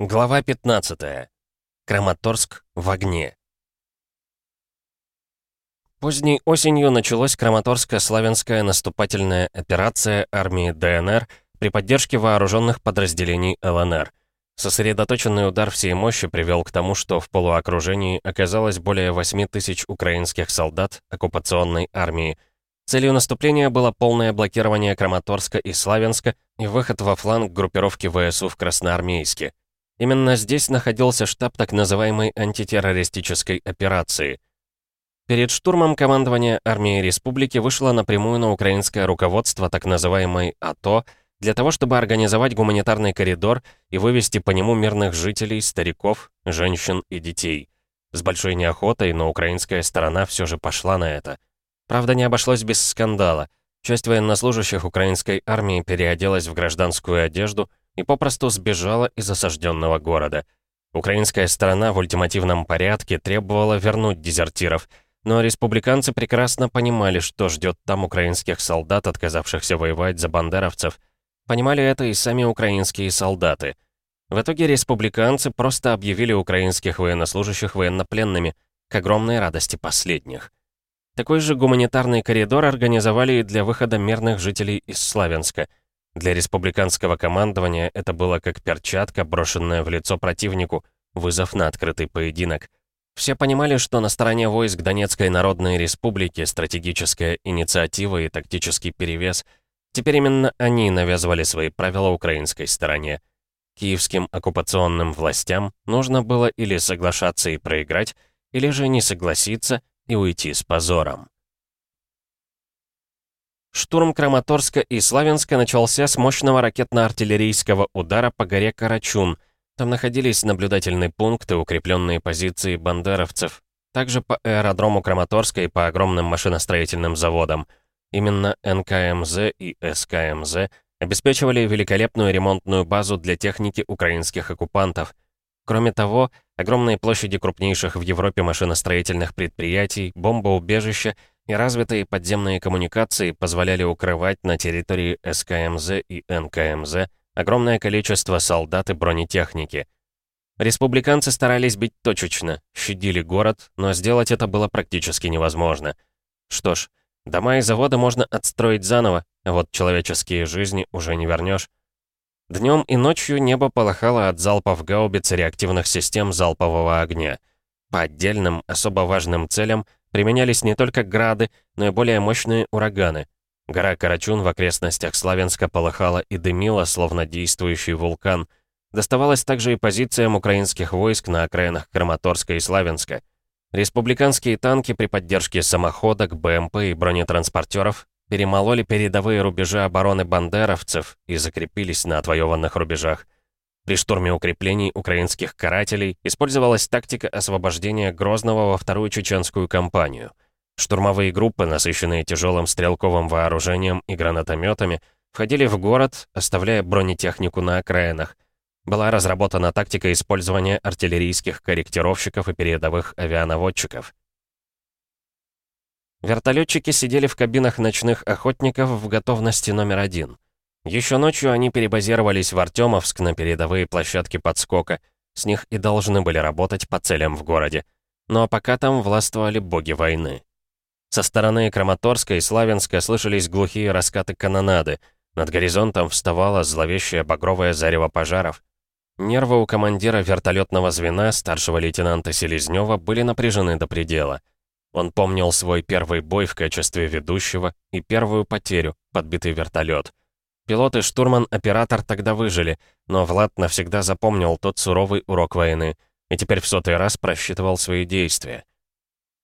Глава 15. Краматорск в огне. Поздней осенью началась Краматорско-славянская наступательная операция армии ДНР при поддержке вооруженных подразделений ЛНР. Сосредоточенный удар всей мощи привел к тому, что в полуокружении оказалось более 8 тысяч украинских солдат оккупационной армии. Целью наступления было полное блокирование Краматорска и Славянска и выход во фланг группировки ВСУ в Красноармейске. Именно здесь находился штаб так называемой антитеррористической операции. Перед штурмом командование армии республики вышло напрямую на украинское руководство так называемой АТО для того, чтобы организовать гуманитарный коридор и вывести по нему мирных жителей, стариков, женщин и детей. С большой неохотой, но украинская сторона все же пошла на это. Правда, не обошлось без скандала. Часть военнослужащих украинской армии переоделась в гражданскую одежду и попросту сбежала из осажденного города. Украинская сторона в ультимативном порядке требовала вернуть дезертиров, но республиканцы прекрасно понимали, что ждет там украинских солдат, отказавшихся воевать за бандеровцев. Понимали это и сами украинские солдаты. В итоге республиканцы просто объявили украинских военнослужащих военнопленными, к огромной радости последних. Такой же гуманитарный коридор организовали и для выхода мирных жителей из Славянска – для республиканского командования это было как перчатка, брошенная в лицо противнику, вызов на открытый поединок. Все понимали, что на стороне войск Донецкой Народной Республики стратегическая инициатива и тактический перевес. Теперь именно они навязывали свои правила украинской стороне. Киевским оккупационным властям нужно было или соглашаться и проиграть, или же не согласиться и уйти с позором. Штурм Краматорска и Славянска начался с мощного ракетно-артиллерийского удара по горе Карачун. Там находились наблюдательные пункты, укрепленные позиции бандеровцев. Также по аэродрому Краматорска и по огромным машиностроительным заводам. Именно НКМЗ и СКМЗ обеспечивали великолепную ремонтную базу для техники украинских оккупантов. Кроме того, огромные площади крупнейших в Европе машиностроительных предприятий, бомбоубежища и развитые подземные коммуникации позволяли укрывать на территории СКМЗ и НКМЗ огромное количество солдат и бронетехники. Республиканцы старались бить точечно, щадили город, но сделать это было практически невозможно. Что ж, дома и заводы можно отстроить заново, а вот человеческие жизни уже не вернешь. Днем и ночью небо полыхало от залпов гаубиц и реактивных систем залпового огня. По отдельным, особо важным целям — применялись не только грады, но и более мощные ураганы. Гора Карачун в окрестностях Славянска полыхала и дымила, словно действующий вулкан. Доставалось также и позициям украинских войск на окраинах Краматорска и Славянска. Республиканские танки при поддержке самоходок, БМП и бронетранспортеров перемололи передовые рубежи обороны бандеровцев и закрепились на отвоеванных рубежах. При штурме укреплений украинских карателей использовалась тактика освобождения Грозного во вторую чеченскую кампанию. Штурмовые группы, насыщенные тяжелым стрелковым вооружением и гранатометами, входили в город, оставляя бронетехнику на окраинах. Была разработана тактика использования артиллерийских корректировщиков и передовых авианаводчиков. Вертолетчики сидели в кабинах ночных охотников в готовности номер один — еще ночью они перебазировались в Артемовск на передовые площадки подскока. С них и должны были работать по целям в городе. Но пока там властвовали боги войны. Со стороны Краматорска и Славянска слышались глухие раскаты канонады. Над горизонтом вставало зловещее багровое зарево пожаров. Нервы у командира вертолетного звена, старшего лейтенанта Селезнева, были напряжены до предела. Он помнил свой первый бой в качестве ведущего и первую потерю, подбитый вертолет. Пилот и штурман-оператор тогда выжили, но Влад навсегда запомнил тот суровый урок войны и теперь в сотый раз просчитывал свои действия.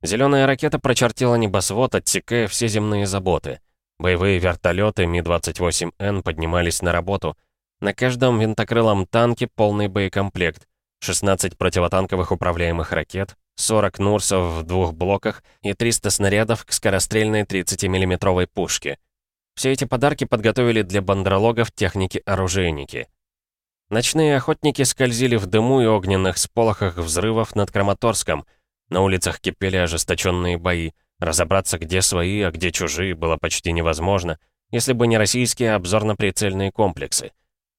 Зеленая ракета прочертила небосвод, отсекая все земные заботы. Боевые вертолеты Ми-28Н поднимались на работу. На каждом винтокрылом танке полный боекомплект. 16 противотанковых управляемых ракет, 40 Нурсов в двух блоках и 300 снарядов к скорострельной 30 миллиметровой пушке. Все эти подарки подготовили для бандрологов техники-оружейники. Ночные охотники скользили в дыму и огненных сполохах взрывов над Краматорском. На улицах кипели ожесточенные бои. Разобраться, где свои, а где чужие, было почти невозможно, если бы не российские обзорно-прицельные комплексы.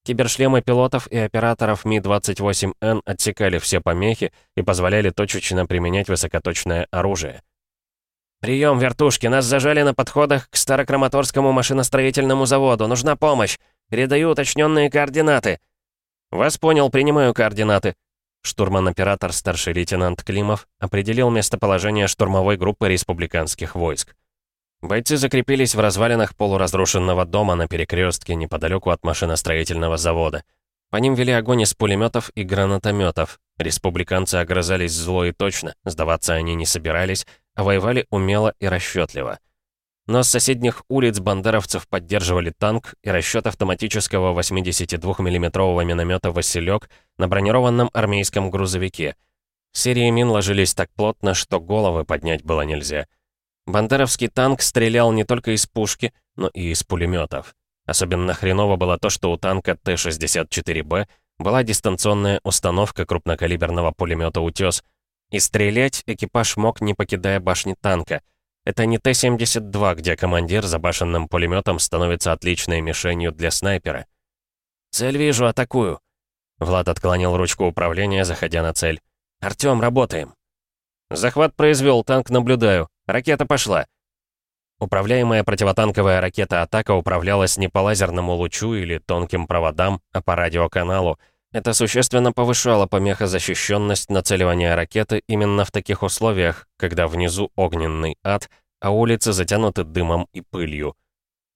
Кибершлемы пилотов и операторов Ми-28Н отсекали все помехи и позволяли точечно применять высокоточное оружие. «Прием, вертушки! Нас зажали на подходах к Старокраматорскому машиностроительному заводу. Нужна помощь! Передаю уточненные координаты!» «Вас понял, принимаю координаты». Штурман-оператор старший лейтенант Климов определил местоположение штурмовой группы республиканских войск. Бойцы закрепились в развалинах полуразрушенного дома на перекрестке неподалеку от машиностроительного завода. По ним вели огонь из пулеметов и гранатометов. Республиканцы огрызались зло и точно, сдаваться они не собирались, а воевали умело и расчетливо. Но с соседних улиц бандеровцев поддерживали танк и расчет автоматического 82 миллиметрового миномета «Василек» на бронированном армейском грузовике. Серии мин ложились так плотно, что головы поднять было нельзя. Бандеровский танк стрелял не только из пушки, но и из пулеметов. Особенно хреново было то, что у танка Т-64Б была дистанционная установка крупнокалиберного пулемета «Утес», и стрелять экипаж мог, не покидая башни танка. Это не Т-72, где командир за башенным пулеметом становится отличной мишенью для снайпера. «Цель вижу, атакую!» Влад отклонил ручку управления, заходя на цель. «Артём, работаем!» «Захват произвел, танк наблюдаю. Ракета пошла!» Управляемая противотанковая ракета «Атака» управлялась не по лазерному лучу или тонким проводам, а по радиоканалу, это существенно повышало помехозащищенность нацеливания ракеты именно в таких условиях, когда внизу огненный ад, а улицы затянуты дымом и пылью.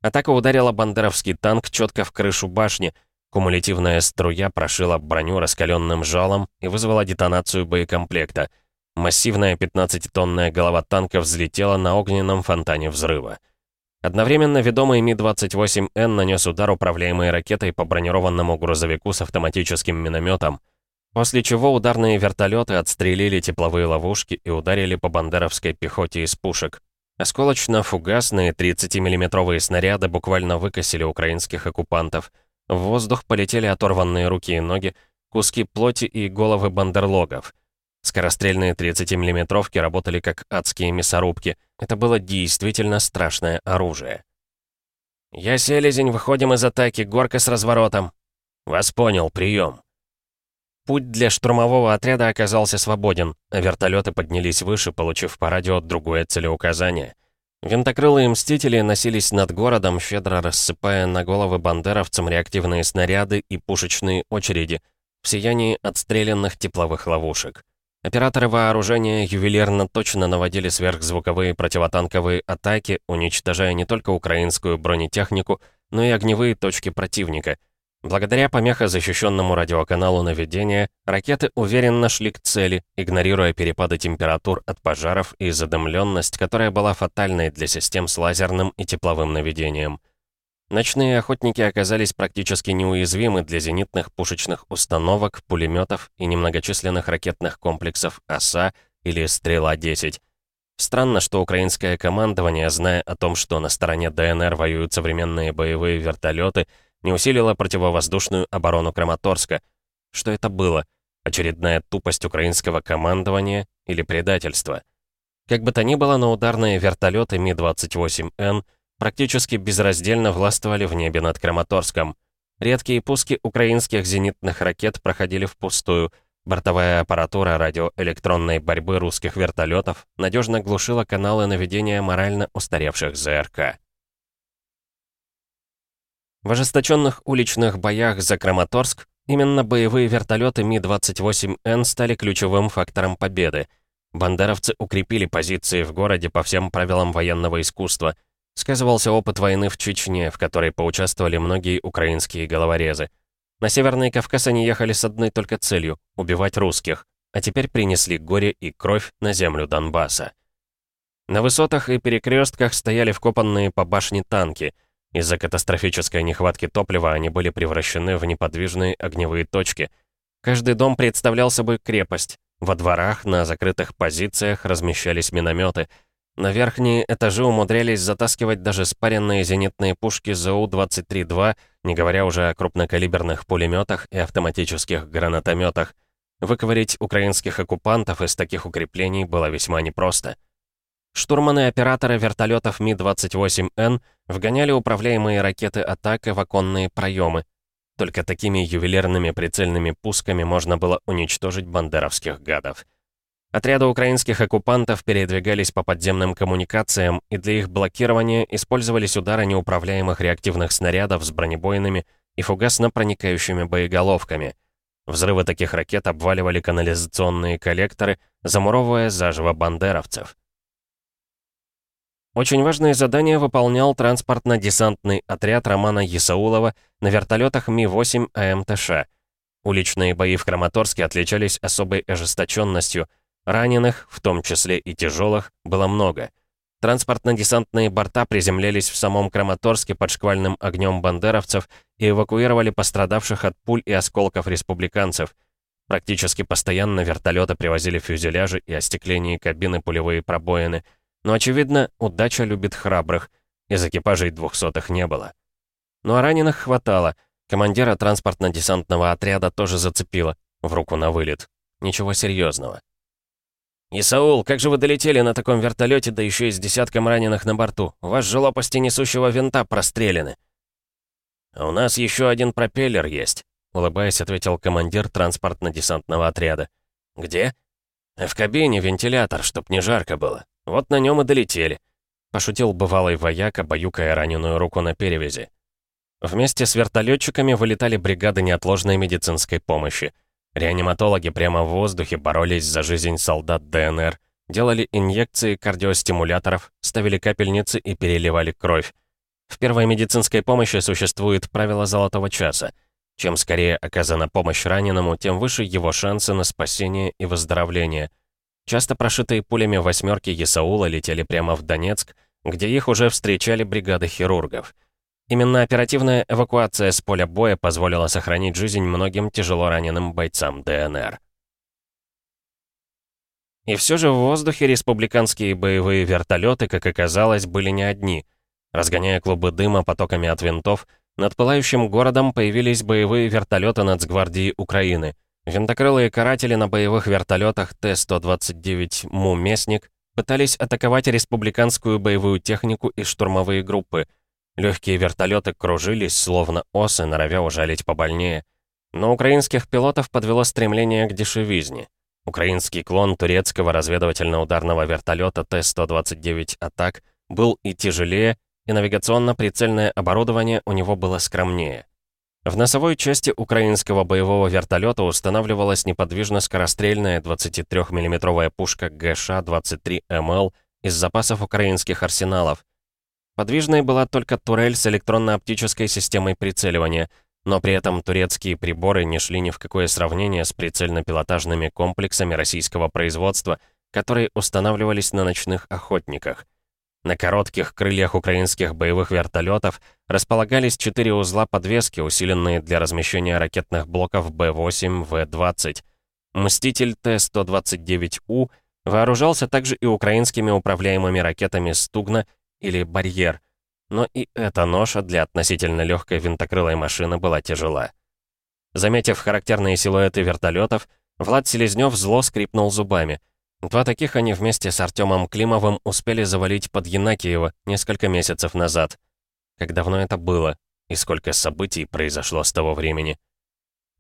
Атака ударила бандеровский танк четко в крышу башни, кумулятивная струя прошила броню раскаленным жалом и вызвала детонацию боекомплекта. Массивная 15-тонная голова танка взлетела на огненном фонтане взрыва. Одновременно ведомый Ми-28Н нанес удар управляемой ракетой по бронированному грузовику с автоматическим минометом, после чего ударные вертолеты отстрелили тепловые ловушки и ударили по бандеровской пехоте из пушек. Осколочно-фугасные 30-миллиметровые снаряды буквально выкосили украинских оккупантов. В воздух полетели оторванные руки и ноги, куски плоти и головы бандерлогов. Скорострельные 30-миллиметровки работали как адские мясорубки. Это было действительно страшное оружие. «Я селезень, выходим из атаки, горка с разворотом». «Вас понял, прием». Путь для штурмового отряда оказался свободен, а вертолеты поднялись выше, получив по радио другое целеуказание. Винтокрылые мстители носились над городом, щедро рассыпая на головы бандеровцам реактивные снаряды и пушечные очереди в сиянии отстрелянных тепловых ловушек. Операторы вооружения ювелирно точно наводили сверхзвуковые противотанковые атаки, уничтожая не только украинскую бронетехнику, но и огневые точки противника. Благодаря помехозащищенному радиоканалу наведения, ракеты уверенно шли к цели, игнорируя перепады температур от пожаров и задымленность, которая была фатальной для систем с лазерным и тепловым наведением. Ночные охотники оказались практически неуязвимы для зенитных пушечных установок, пулеметов и немногочисленных ракетных комплексов «Оса» или «Стрела-10». Странно, что украинское командование, зная о том, что на стороне ДНР воюют современные боевые вертолеты, не усилило противовоздушную оборону Краматорска. Что это было? Очередная тупость украинского командования или предательство? Как бы то ни было, но ударные вертолеты Ми-28Н — практически безраздельно властвовали в небе над Краматорском. Редкие пуски украинских зенитных ракет проходили впустую. Бортовая аппаратура радиоэлектронной борьбы русских вертолетов надежно глушила каналы наведения морально устаревших ЗРК. В ожесточенных уличных боях за Краматорск именно боевые вертолеты Ми-28Н стали ключевым фактором победы. Бандеровцы укрепили позиции в городе по всем правилам военного искусства – Сказывался опыт войны в Чечне, в которой поучаствовали многие украинские головорезы. На Северный Кавказ они ехали с одной только целью — убивать русских, а теперь принесли горе и кровь на землю Донбасса. На высотах и перекрестках стояли вкопанные по башне танки. Из-за катастрофической нехватки топлива они были превращены в неподвижные огневые точки. Каждый дом представлял собой крепость. Во дворах на закрытых позициях размещались минометы — на верхние этажи умудрялись затаскивать даже спаренные зенитные пушки ЗУ-23-2, не говоря уже о крупнокалиберных пулеметах и автоматических гранатометах. Выковырить украинских оккупантов из таких укреплений было весьма непросто. Штурманы-операторы вертолетов Ми-28Н вгоняли управляемые ракеты атака в оконные проемы. только такими ювелирными прицельными пусками можно было уничтожить бандеровских гадов. Отряды украинских оккупантов передвигались по подземным коммуникациям, и для их блокирования использовались удары неуправляемых реактивных снарядов с бронебойными и фугасно проникающими боеголовками. Взрывы таких ракет обваливали канализационные коллекторы, замуровывая заживо бандеровцев. Очень важное задание выполнял транспортно-десантный отряд Романа Ясаулова на вертолетах Ми-8 АМТШ. Уличные бои в Краматорске отличались особой ожесточенностью. Раненых, в том числе и тяжелых, было много. Транспортно-десантные борта приземлялись в самом Краматорске под шквальным огнем бандеровцев и эвакуировали пострадавших от пуль и осколков республиканцев. Практически постоянно вертолеты привозили фюзеляжи и остекление кабины пулевые пробоины — но, очевидно, удача любит храбрых. Из экипажей двухсотых не было. Ну а раненых хватало. Командира транспортно-десантного отряда тоже зацепило. В руку на вылет. Ничего серьезного. «Исаул, как же вы долетели на таком вертолете, да еще и с десятком раненых на борту? У вас же лопасти несущего винта прострелены». «А у нас еще один пропеллер есть», — улыбаясь, ответил командир транспортно-десантного отряда. «Где?» «В кабине вентилятор, чтоб не жарко было. Вот на нем и долетели», — пошутил бывалый вояк, баюкая раненую руку на перевязи. Вместе с вертолетчиками вылетали бригады неотложной медицинской помощи. Реаниматологи прямо в воздухе боролись за жизнь солдат ДНР, делали инъекции кардиостимуляторов, ставили капельницы и переливали кровь. В первой медицинской помощи существует правило золотого часа. Чем скорее оказана помощь раненому, тем выше его шансы на спасение и выздоровление — Часто прошитые пулями восьмерки Есаула летели прямо в Донецк, где их уже встречали бригады хирургов. Именно оперативная эвакуация с поля боя позволила сохранить жизнь многим тяжело раненым бойцам ДНР. И все же в воздухе республиканские боевые вертолеты, как оказалось, были не одни. Разгоняя клубы дыма потоками от винтов, над пылающим городом появились боевые вертолеты Нацгвардии Украины. Винтокрылые каратели на боевых вертолетах Т-129 «Му-Местник» пытались атаковать республиканскую боевую технику и штурмовые группы. Легкие вертолеты кружились, словно осы, норовя ужалить побольнее. Но украинских пилотов подвело стремление к дешевизне. Украинский клон турецкого разведывательно-ударного вертолета Т-129 «Атак» был и тяжелее, и навигационно-прицельное оборудование у него было скромнее. В носовой части украинского боевого вертолета устанавливалась неподвижно скорострельная 23 миллиметровая пушка ГШ-23МЛ из запасов украинских арсеналов. Подвижной была только турель с электронно-оптической системой прицеливания, но при этом турецкие приборы не шли ни в какое сравнение с прицельно-пилотажными комплексами российского производства, которые устанавливались на ночных охотниках. На коротких крыльях украинских боевых вертолетов располагались четыре узла подвески, усиленные для размещения ракетных блоков Б-8, В-20. «Мститель Т-129У» вооружался также и украинскими управляемыми ракетами «Стугна» или «Барьер». Но и эта ноша для относительно легкой винтокрылой машины была тяжела. Заметив характерные силуэты вертолетов, Влад Селезнев зло скрипнул зубами — Два таких они вместе с Артемом Климовым успели завалить под Янакиево несколько месяцев назад. Как давно это было? И сколько событий произошло с того времени?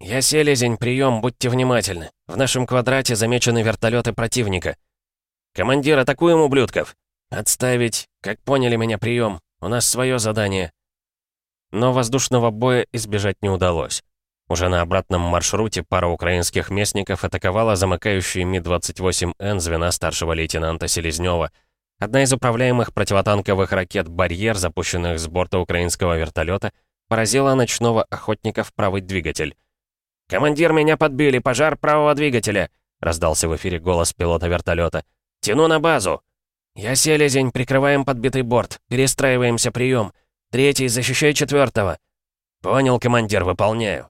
«Я селезень, прием, будьте внимательны. В нашем квадрате замечены вертолеты противника». «Командир, атакуем ублюдков!» «Отставить. Как поняли меня, прием. У нас свое задание». Но воздушного боя избежать не удалось. Уже на обратном маршруте пара украинских местников атаковала замыкающие Ми-28Н звена старшего лейтенанта Селезнева. Одна из управляемых противотанковых ракет «Барьер», запущенных с борта украинского вертолета, поразила ночного охотника в правый двигатель. «Командир, меня подбили! Пожар правого двигателя!» — раздался в эфире голос пилота вертолета. «Тяну на базу!» «Я селезень, прикрываем подбитый борт. Перестраиваемся, прием. Третий, защищай четвертого. «Понял, командир, выполняю».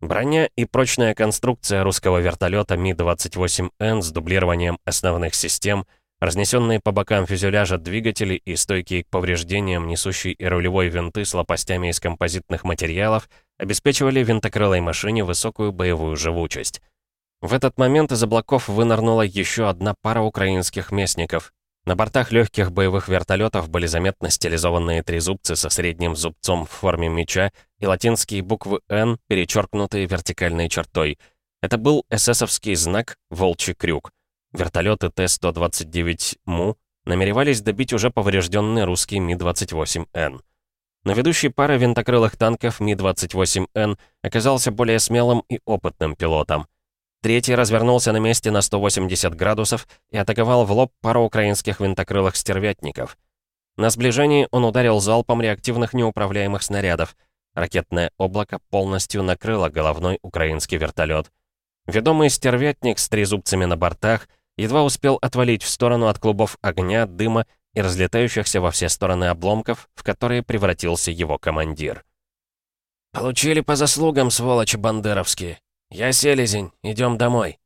Броня и прочная конструкция русского вертолета Ми-28Н с дублированием основных систем, разнесенные по бокам фюзеляжа двигатели и стойкие к повреждениям несущие и рулевой винты с лопастями из композитных материалов, обеспечивали винтокрылой машине высокую боевую живучесть. В этот момент из облаков вынырнула еще одна пара украинских местников. На бортах легких боевых вертолетов были заметны стилизованные трезубцы со средним зубцом в форме меча и латинские буквы «Н», перечеркнутые вертикальной чертой. Это был эсэсовский знак «Волчий крюк». Вертолеты Т-129 МУ намеревались добить уже поврежденный русский Ми-28Н. Но ведущий пара винтокрылых танков Ми-28Н оказался более смелым и опытным пилотом. Третий развернулся на месте на 180 градусов и атаковал в лоб пару украинских винтокрылых стервятников. На сближении он ударил залпом реактивных неуправляемых снарядов. Ракетное облако полностью накрыло головной украинский вертолет. Ведомый стервятник с трезубцами на бортах едва успел отвалить в сторону от клубов огня, дыма и разлетающихся во все стороны обломков, в которые превратился его командир. «Получили по заслугам, сволочи бандеровские. Я селезень, идем домой».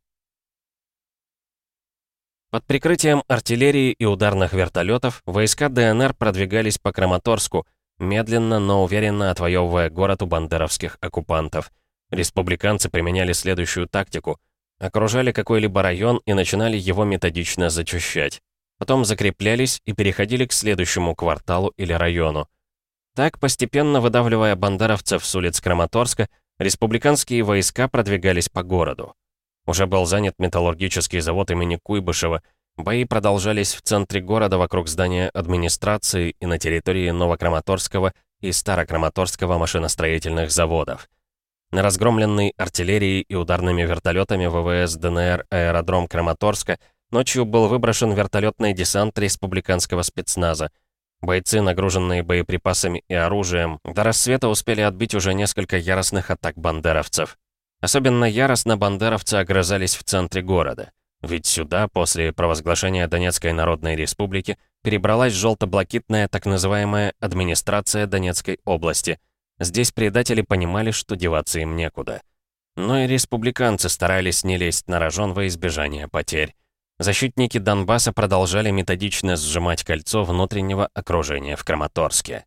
Под прикрытием артиллерии и ударных вертолетов войска ДНР продвигались по Краматорску, медленно, но уверенно отвоевывая город у бандеровских оккупантов. Республиканцы применяли следующую тактику. Окружали какой-либо район и начинали его методично зачищать потом закреплялись и переходили к следующему кварталу или району. Так, постепенно выдавливая бандеровцев с улиц Краматорска, республиканские войска продвигались по городу. Уже был занят металлургический завод имени Куйбышева, бои продолжались в центре города вокруг здания администрации и на территории Новокраматорского и Старокраматорского машиностроительных заводов. На разгромленный артиллерией и ударными вертолетами ВВС ДНР аэродром Краматорска – Ночью был выброшен вертолетный десант республиканского спецназа. Бойцы, нагруженные боеприпасами и оружием, до рассвета успели отбить уже несколько яростных атак бандеровцев. Особенно яростно бандеровцы огрызались в центре города. Ведь сюда, после провозглашения Донецкой Народной Республики, перебралась желто-блакитная так называемая администрация Донецкой области. Здесь предатели понимали, что деваться им некуда. Но и республиканцы старались не лезть на рожон во избежание потерь. Защитники Донбасса продолжали методично сжимать кольцо внутреннего окружения в Краматорске.